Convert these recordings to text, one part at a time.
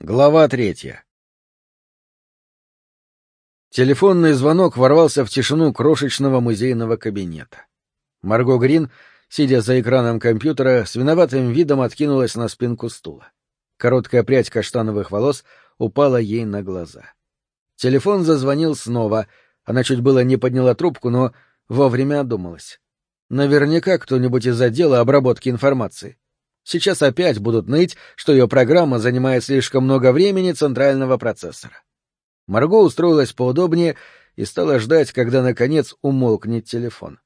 Глава третья. Телефонный звонок ворвался в тишину крошечного музейного кабинета. Марго Грин, сидя за экраном компьютера, с виноватым видом откинулась на спинку стула. Короткая прядь каштановых волос упала ей на глаза. Телефон зазвонил снова. Она чуть было не подняла трубку, но вовремя одумалась. Наверняка кто-нибудь из отдела обработки информации. Сейчас опять будут ныть, что ее программа занимает слишком много времени центрального процессора. Марго устроилась поудобнее и стала ждать, когда, наконец, умолкнет телефон.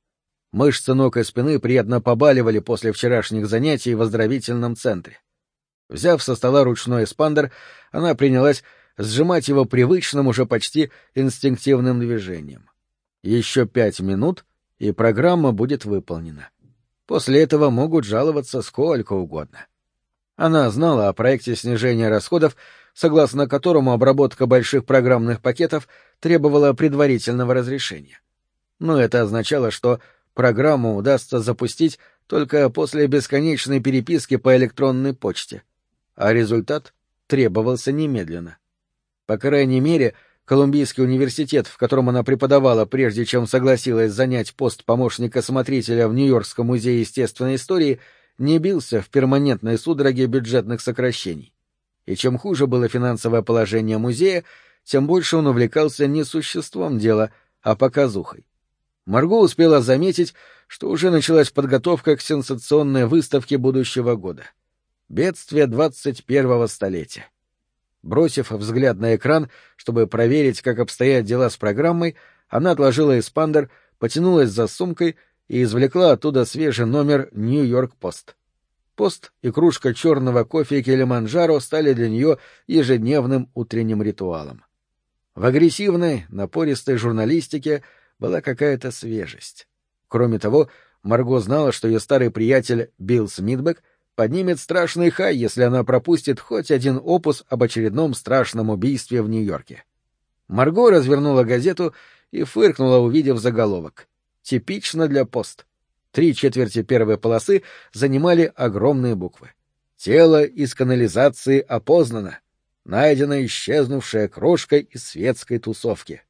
Мышцы ног и спины приятно побаливали после вчерашних занятий в оздоровительном центре. Взяв со стола ручной эспандер, она принялась сжимать его привычным, уже почти инстинктивным движением. Еще пять минут, и программа будет выполнена. После этого могут жаловаться сколько угодно. Она знала о проекте снижения расходов, согласно которому обработка больших программных пакетов требовала предварительного разрешения. Но это означало, что программу удастся запустить только после бесконечной переписки по электронной почте, а результат требовался немедленно. По крайней мере, Колумбийский университет, в котором она преподавала, прежде чем согласилась занять пост помощника-смотрителя в Нью-Йоркском музее естественной истории, не бился в перманентной судороге бюджетных сокращений. И чем хуже было финансовое положение музея, тем больше он увлекался не существом дела, а показухой. Марго успела заметить, что уже началась подготовка к сенсационной выставке будущего года. Бедствие 21-го столетия. Бросив взгляд на экран, чтобы проверить, как обстоят дела с программой, она отложила эспандер, потянулась за сумкой и извлекла оттуда свежий номер «Нью-Йорк-Пост». Пост и кружка черного кофе Килиманджаро стали для нее ежедневным утренним ритуалом. В агрессивной, напористой журналистике была какая-то свежесть. Кроме того, Марго знала, что ее старый приятель Билл Смитбек поднимет страшный хай, если она пропустит хоть один опус об очередном страшном убийстве в Нью-Йорке. Марго развернула газету и фыркнула, увидев заголовок. Типично для пост. Три четверти первой полосы занимали огромные буквы. Тело из канализации опознано. Найдена исчезнувшая крошка из светской тусовки.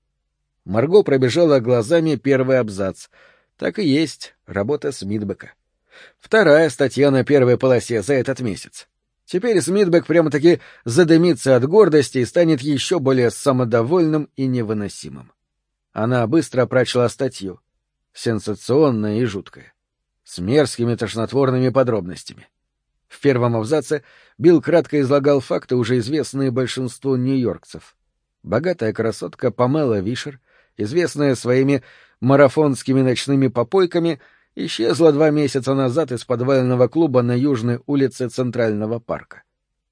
Марго пробежала глазами первый абзац. Так и есть, работа Смитбека. Вторая статья на первой полосе за этот месяц. Теперь Смитбек прямо-таки задымится от гордости и станет еще более самодовольным и невыносимым. Она быстро прочла статью. Сенсационная и жуткая. С мерзкими тошнотворными подробностями. В первом абзаце Билл кратко излагал факты, уже известные большинству нью-йоркцев. Богатая красотка Памела Вишер, известная своими марафонскими ночными попойками — исчезла два месяца назад из подвального клуба на южной улице Центрального парка.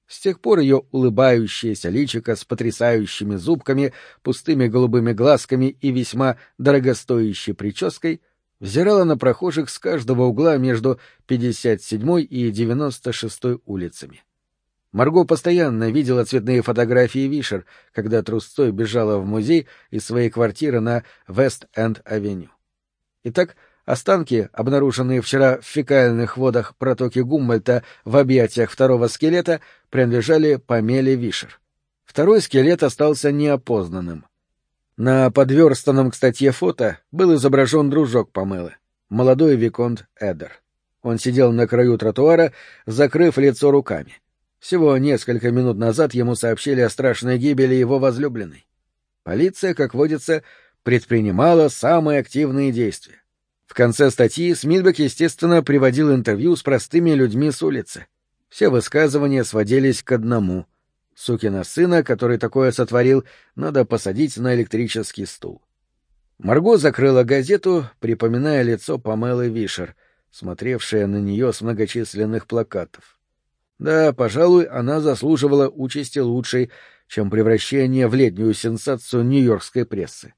С тех пор ее улыбающееся личико с потрясающими зубками, пустыми голубыми глазками и весьма дорогостоящей прической взирала на прохожих с каждого угла между 57 и 96 улицами. Марго постоянно видела цветные фотографии Вишер, когда трусцой бежала в музей из своей квартиры на Вест-Энд-авеню. Итак, Останки, обнаруженные вчера в фекальных водах протоки Гуммальта в объятиях второго скелета, принадлежали Памеле Вишер. Второй скелет остался неопознанным. На подверстанном к статье фото был изображен дружок Памелы, молодой Виконт Эдер. Он сидел на краю тротуара, закрыв лицо руками. Всего несколько минут назад ему сообщили о страшной гибели его возлюбленной. Полиция, как водится, предпринимала самые активные действия. В конце статьи Смитбек, естественно, приводил интервью с простыми людьми с улицы. Все высказывания сводились к одному. Сукина сына, который такое сотворил, надо посадить на электрический стул. Марго закрыла газету, припоминая лицо Памелы Вишер, смотревшее на нее с многочисленных плакатов. Да, пожалуй, она заслуживала участи лучшей, чем превращение в летнюю сенсацию нью-йоркской прессы.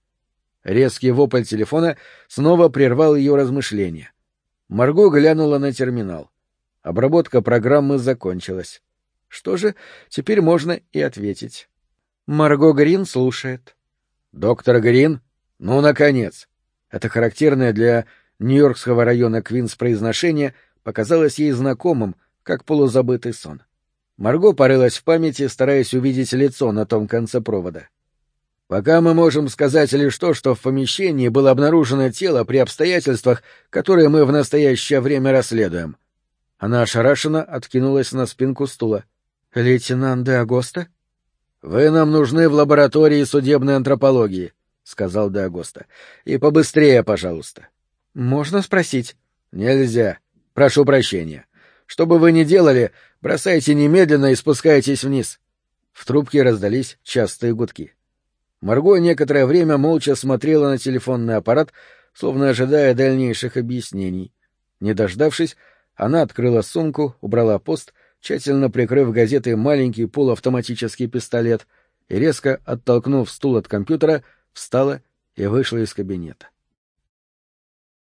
Резкий вопль телефона снова прервал ее размышления. Марго глянула на терминал. Обработка программы закончилась. Что же, теперь можно и ответить. Марго Грин слушает. Доктор Грин? Ну, наконец! Это характерное для Нью-Йоркского района Квинс произношение показалось ей знакомым, как полузабытый сон. Марго порылась в памяти, стараясь увидеть лицо на том конце провода. Пока мы можем сказать лишь то, что в помещении было обнаружено тело при обстоятельствах, которые мы в настоящее время расследуем. Она ошарашенно откинулась на спинку стула. — Лейтенант де Агоста? — Вы нам нужны в лаборатории судебной антропологии, — сказал де Агоста. — И побыстрее, пожалуйста. — Можно спросить? — Нельзя. Прошу прощения. Что бы вы ни делали, бросайте немедленно и спускайтесь вниз. В трубке раздались частые гудки. Марго некоторое время молча смотрела на телефонный аппарат, словно ожидая дальнейших объяснений. Не дождавшись, она открыла сумку, убрала пост, тщательно прикрыв газетой маленький полуавтоматический пистолет, и, резко оттолкнув стул от компьютера, встала и вышла из кабинета.